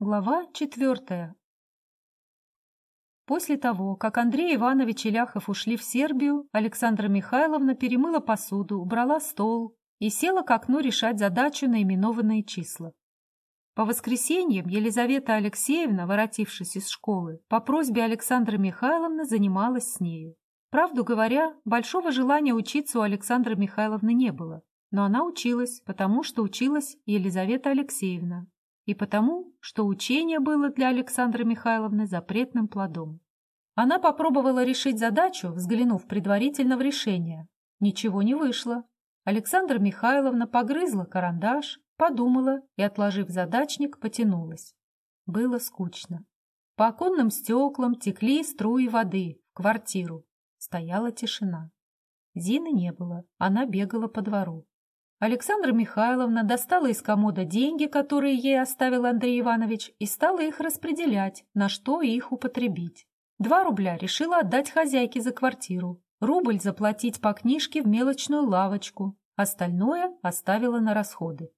Глава четвертая. После того, как Андрей Иванович и Ляхов ушли в Сербию, Александра Михайловна перемыла посуду, убрала стол и села к окну решать задачу на именованные числа. По воскресеньям Елизавета Алексеевна, воротившись из школы, по просьбе Александры Михайловны занималась с нею. Правду говоря, большого желания учиться у Александры Михайловны не было, но она училась, потому что училась Елизавета Алексеевна, и потому, что учение было для Александры Михайловны запретным плодом. Она попробовала решить задачу, взглянув предварительно в решение. Ничего не вышло. Александра Михайловна погрызла карандаш, подумала и, отложив задачник, потянулась. Было скучно. По оконным стеклам текли струи воды в квартиру. Стояла тишина. Зины не было, она бегала по двору. Александра Михайловна достала из комода деньги, которые ей оставил Андрей Иванович, и стала их распределять, на что их употребить. Два рубля решила отдать хозяйке за квартиру, рубль заплатить по книжке в мелочную лавочку, остальное оставила на расходы.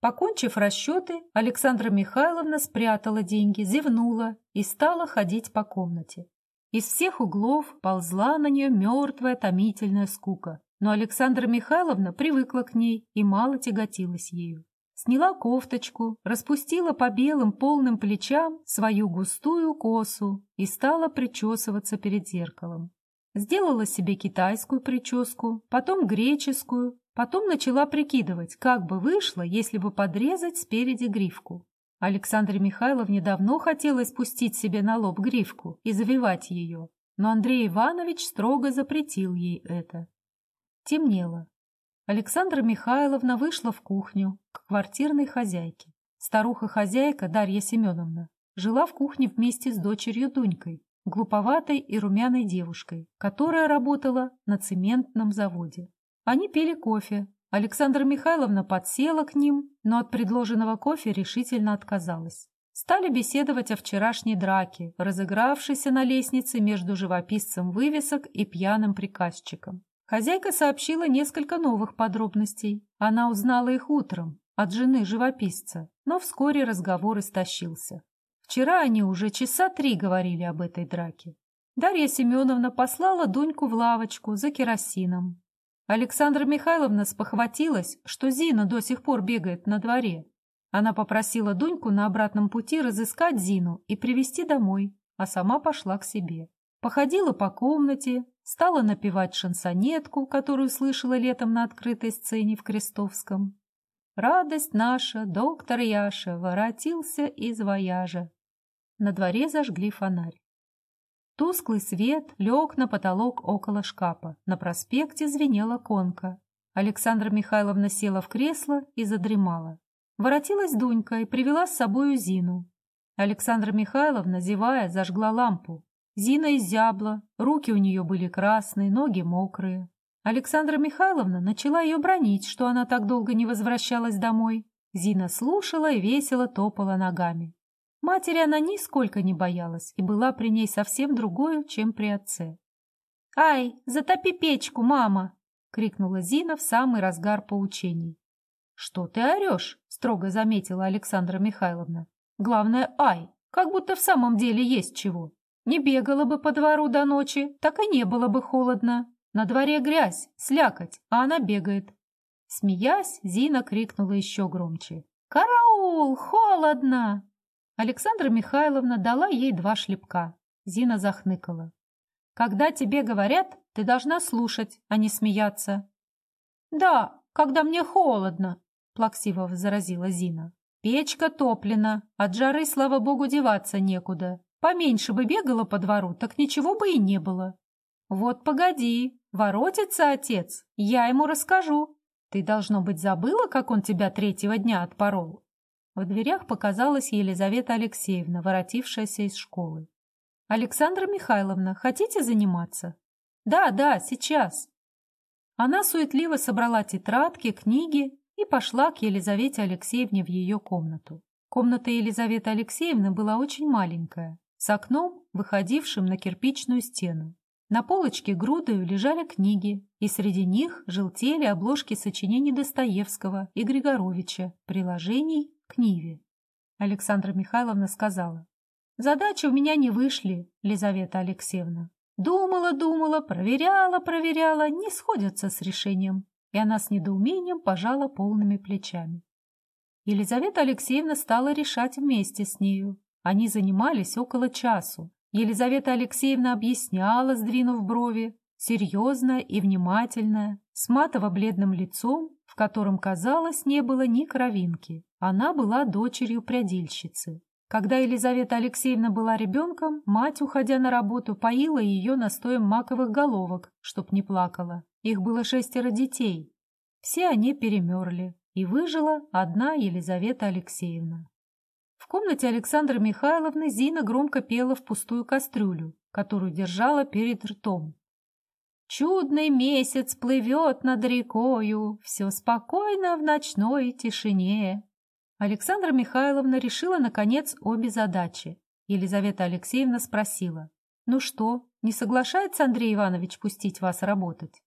Покончив расчеты, Александра Михайловна спрятала деньги, зевнула и стала ходить по комнате. Из всех углов ползла на нее мертвая томительная скука но Александра Михайловна привыкла к ней и мало тяготилась ею. Сняла кофточку, распустила по белым полным плечам свою густую косу и стала причесываться перед зеркалом. Сделала себе китайскую прическу, потом греческую, потом начала прикидывать, как бы вышло, если бы подрезать спереди гривку. Александре Михайловне давно хотелось спустить себе на лоб гривку и завивать ее, но Андрей Иванович строго запретил ей это. Темнело. Александра Михайловна вышла в кухню к квартирной хозяйке. Старуха-хозяйка Дарья Семеновна жила в кухне вместе с дочерью Дунькой, глуповатой и румяной девушкой, которая работала на цементном заводе. Они пили кофе. Александра Михайловна подсела к ним, но от предложенного кофе решительно отказалась. Стали беседовать о вчерашней драке, разыгравшейся на лестнице между живописцем вывесок и пьяным приказчиком. Хозяйка сообщила несколько новых подробностей. Она узнала их утром от жены живописца, но вскоре разговор истощился. Вчера они уже часа три говорили об этой драке. Дарья Семеновна послала Дуньку в лавочку за керосином. Александра Михайловна спохватилась, что Зина до сих пор бегает на дворе. Она попросила Дуньку на обратном пути разыскать Зину и привезти домой, а сама пошла к себе. Походила по комнате, стала напевать шансонетку, которую слышала летом на открытой сцене в Крестовском. «Радость наша, доктор Яша, воротился из вояжа». На дворе зажгли фонарь. Тусклый свет лег на потолок около шкафа. На проспекте звенела конка. Александра Михайловна села в кресло и задремала. Воротилась Дунька и привела с собою Зину. Александра Михайловна, зевая, зажгла лампу. Зина изябла, руки у нее были красные, ноги мокрые. Александра Михайловна начала ее бронить, что она так долго не возвращалась домой. Зина слушала и весело топала ногами. Матери она нисколько не боялась и была при ней совсем другой, чем при отце. «Ай, затопи печку, мама!» — крикнула Зина в самый разгар поучений. «Что ты орешь?» — строго заметила Александра Михайловна. «Главное, ай, как будто в самом деле есть чего». Не бегала бы по двору до ночи, так и не было бы холодно. На дворе грязь, слякоть, а она бегает. Смеясь, Зина крикнула еще громче. «Караул! Холодно!» Александра Михайловна дала ей два шлепка. Зина захныкала. «Когда тебе говорят, ты должна слушать, а не смеяться». «Да, когда мне холодно», — плаксиво возразила Зина. «Печка топлена, от жары, слава богу, деваться некуда. Поменьше бы бегала по двору, так ничего бы и не было. Вот погоди, воротится отец, я ему расскажу. Ты, должно быть, забыла, как он тебя третьего дня отпорол? В дверях показалась Елизавета Алексеевна, воротившаяся из школы. «Александра Михайловна, хотите заниматься?» «Да, да, сейчас». Она суетливо собрала тетрадки, книги и пошла к Елизавете Алексеевне в ее комнату. Комната Елизаветы Алексеевны была очень маленькая с окном, выходившим на кирпичную стену. На полочке грудою лежали книги, и среди них желтели обложки сочинений Достоевского и Григоровича, приложений к Ниве. Александра Михайловна сказала. Задачи у меня не вышли, Лизавета Алексеевна. Думала, думала, проверяла, проверяла, не сходятся с решением. И она с недоумением пожала полными плечами. Елизавета Алексеевна стала решать вместе с нею. Они занимались около часу. Елизавета Алексеевна объясняла, сдвинув брови, серьезная и внимательная, с матово-бледным лицом, в котором, казалось, не было ни кровинки. Она была дочерью прядильщицы. Когда Елизавета Алексеевна была ребенком, мать, уходя на работу, поила ее настоем маковых головок, чтоб не плакала. Их было шестеро детей. Все они перемерли, и выжила одна Елизавета Алексеевна. Комнате Александры Михайловны Зина громко пела в пустую кастрюлю, которую держала перед ртом. Чудный месяц плывет над рекою, все спокойно в ночной тишине. Александра Михайловна решила, наконец, обе задачи. Елизавета Алексеевна спросила, «Ну что, не соглашается Андрей Иванович пустить вас работать?»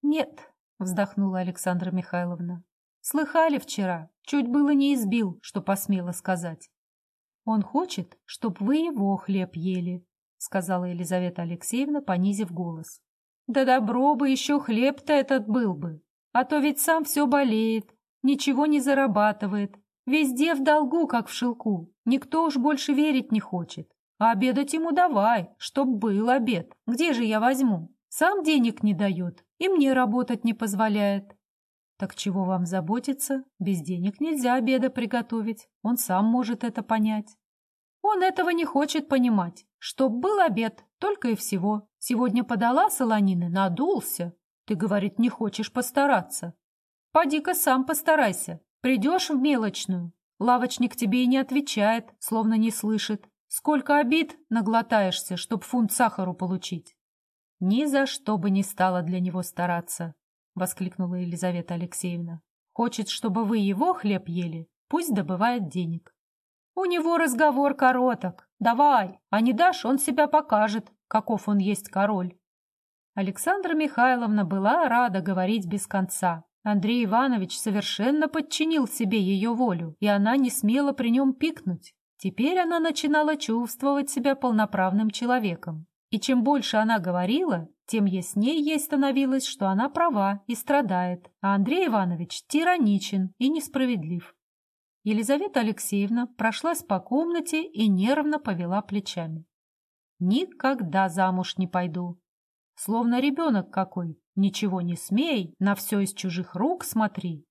«Нет», — вздохнула Александра Михайловна. «Слыхали вчера, чуть было не избил, что посмела сказать». «Он хочет, чтоб вы его хлеб ели», — сказала Елизавета Алексеевна, понизив голос. Да добро бы еще хлеб-то этот был бы. А то ведь сам все болеет, ничего не зарабатывает. Везде в долгу, как в шелку. Никто уж больше верить не хочет. А обедать ему давай, чтоб был обед. Где же я возьму? Сам денег не дает и мне работать не позволяет. Так чего вам заботиться? Без денег нельзя обеда приготовить. Он сам может это понять. Он этого не хочет понимать. Чтоб был обед, только и всего. Сегодня подала солонины, надулся. Ты, говорит, не хочешь постараться. Поди-ка сам постарайся. Придешь в мелочную. Лавочник тебе и не отвечает, словно не слышит. Сколько обид наглотаешься, чтоб фунт сахару получить. Ни за что бы не стало для него стараться, — воскликнула Елизавета Алексеевна. Хочет, чтобы вы его хлеб ели, пусть добывает денег. У него разговор короток. Давай, а не дашь, он себя покажет, каков он есть король. Александра Михайловна была рада говорить без конца. Андрей Иванович совершенно подчинил себе ее волю, и она не смела при нем пикнуть. Теперь она начинала чувствовать себя полноправным человеком. И чем больше она говорила, тем яснее ей становилось, что она права и страдает, а Андрей Иванович тираничен и несправедлив. Елизавета Алексеевна прошлась по комнате и нервно повела плечами. Никогда замуж не пойду. Словно ребенок какой. Ничего не смей, на все из чужих рук смотри.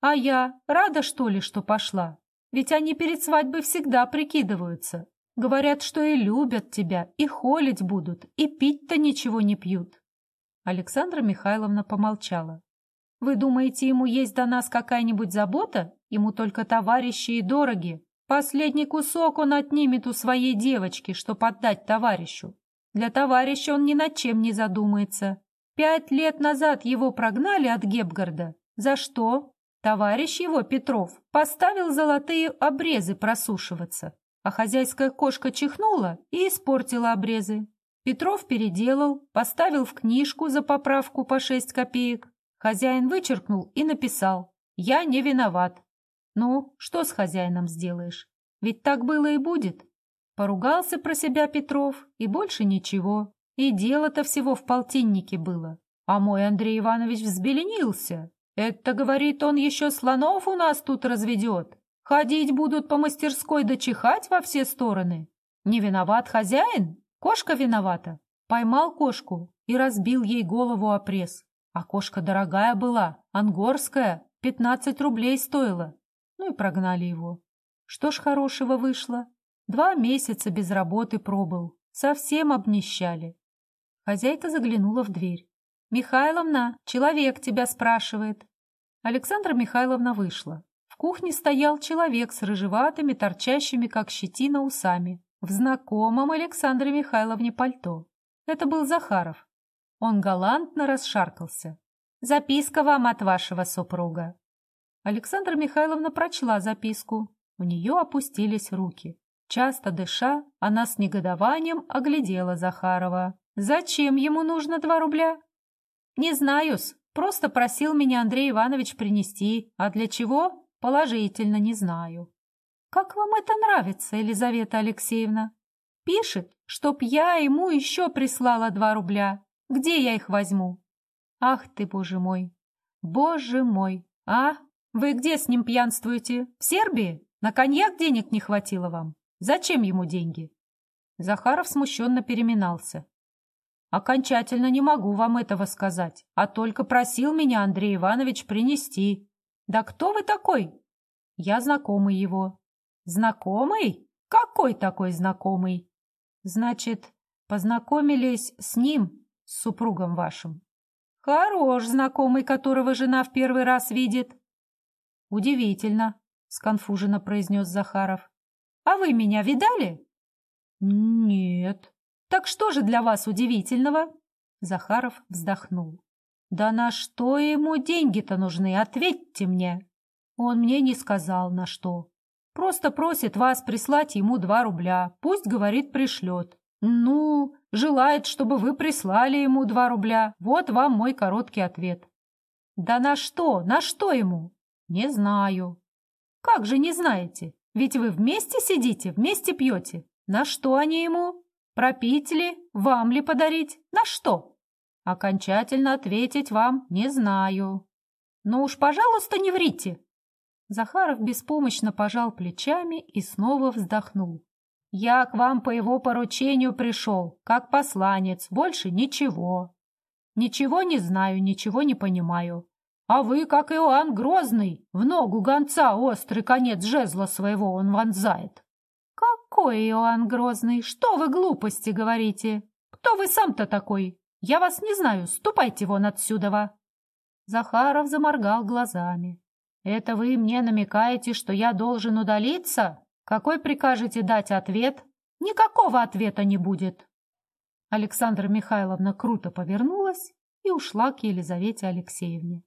А я рада, что ли, что пошла? Ведь они перед свадьбой всегда прикидываются. Говорят, что и любят тебя, и холить будут, и пить-то ничего не пьют. Александра Михайловна помолчала. Вы думаете, ему есть до нас какая-нибудь забота? Ему только товарищи и дороги. Последний кусок он отнимет у своей девочки, чтоб отдать товарищу. Для товарища он ни над чем не задумается. Пять лет назад его прогнали от Гепгарда. За что? Товарищ его, Петров, поставил золотые обрезы просушиваться. А хозяйская кошка чихнула и испортила обрезы. Петров переделал, поставил в книжку за поправку по шесть копеек. Хозяин вычеркнул и написал «Я не виноват, ну, что с хозяином сделаешь? Ведь так было и будет. Поругался про себя Петров, и больше ничего. И дело-то всего в полтиннике было. А мой Андрей Иванович взбеленился. Это, говорит, он еще слонов у нас тут разведет. Ходить будут по мастерской дочихать во все стороны. Не виноват хозяин? Кошка виновата. Поймал кошку и разбил ей голову о пресс. А кошка дорогая была, ангорская, пятнадцать рублей стоила ну и прогнали его. Что ж хорошего вышло? Два месяца без работы пробыл, совсем обнищали. Хозяйка заглянула в дверь. «Михайловна, человек тебя спрашивает». Александра Михайловна вышла. Кухне стоял человек с рыжеватыми, торчащими, как щетина, усами, в знакомом Александре Михайловне пальто. Это был Захаров. Он галантно расшаркался. «Записка вам от вашего супруга. Александра Михайловна прочла записку. У нее опустились руки. Часто дыша, она с негодованием оглядела Захарова. «Зачем ему нужно два рубля?» «Не знаю-с. Просто просил меня Андрей Иванович принести. А для чего? Положительно не знаю». Как вам это нравится, Елизавета Алексеевна? Пишет, чтоб я ему еще прислала два рубля. Где я их возьму? Ах ты, боже мой! Боже мой! А? Вы где с ним пьянствуете? В Сербии? На коньяк денег не хватило вам? Зачем ему деньги? Захаров смущенно переминался. Окончательно не могу вам этого сказать, а только просил меня Андрей Иванович принести. Да кто вы такой? Я знакомый его. Знакомый? Какой такой знакомый? Значит, познакомились с ним, с супругом вашим. Хорош знакомый, которого жена в первый раз видит. Удивительно, сконфуженно произнес Захаров. А вы меня видали? Нет. Так что же для вас удивительного? Захаров вздохнул. Да на что ему деньги-то нужны, ответьте мне. Он мне не сказал, на что. Просто просит вас прислать ему два рубля. Пусть, говорит, пришлет. Ну, желает, чтобы вы прислали ему два рубля. Вот вам мой короткий ответ. Да на что? На что ему? Не знаю. Как же не знаете? Ведь вы вместе сидите, вместе пьете. На что они ему? Пропить ли? Вам ли подарить? На что? Окончательно ответить вам не знаю. Ну уж, пожалуйста, не врите. Захаров беспомощно пожал плечами и снова вздохнул. Я к вам по его поручению пришел, как посланец, больше ничего. Ничего не знаю, ничего не понимаю. А вы, как Иоанн Грозный, в ногу гонца острый конец жезла своего он вонзает. «Какой Иоанн Грозный? Что вы глупости говорите? Кто вы сам-то такой? Я вас не знаю, ступайте вон отсюда!» Захаров заморгал глазами. «Это вы мне намекаете, что я должен удалиться? Какой прикажете дать ответ? Никакого ответа не будет!» Александра Михайловна круто повернулась и ушла к Елизавете Алексеевне.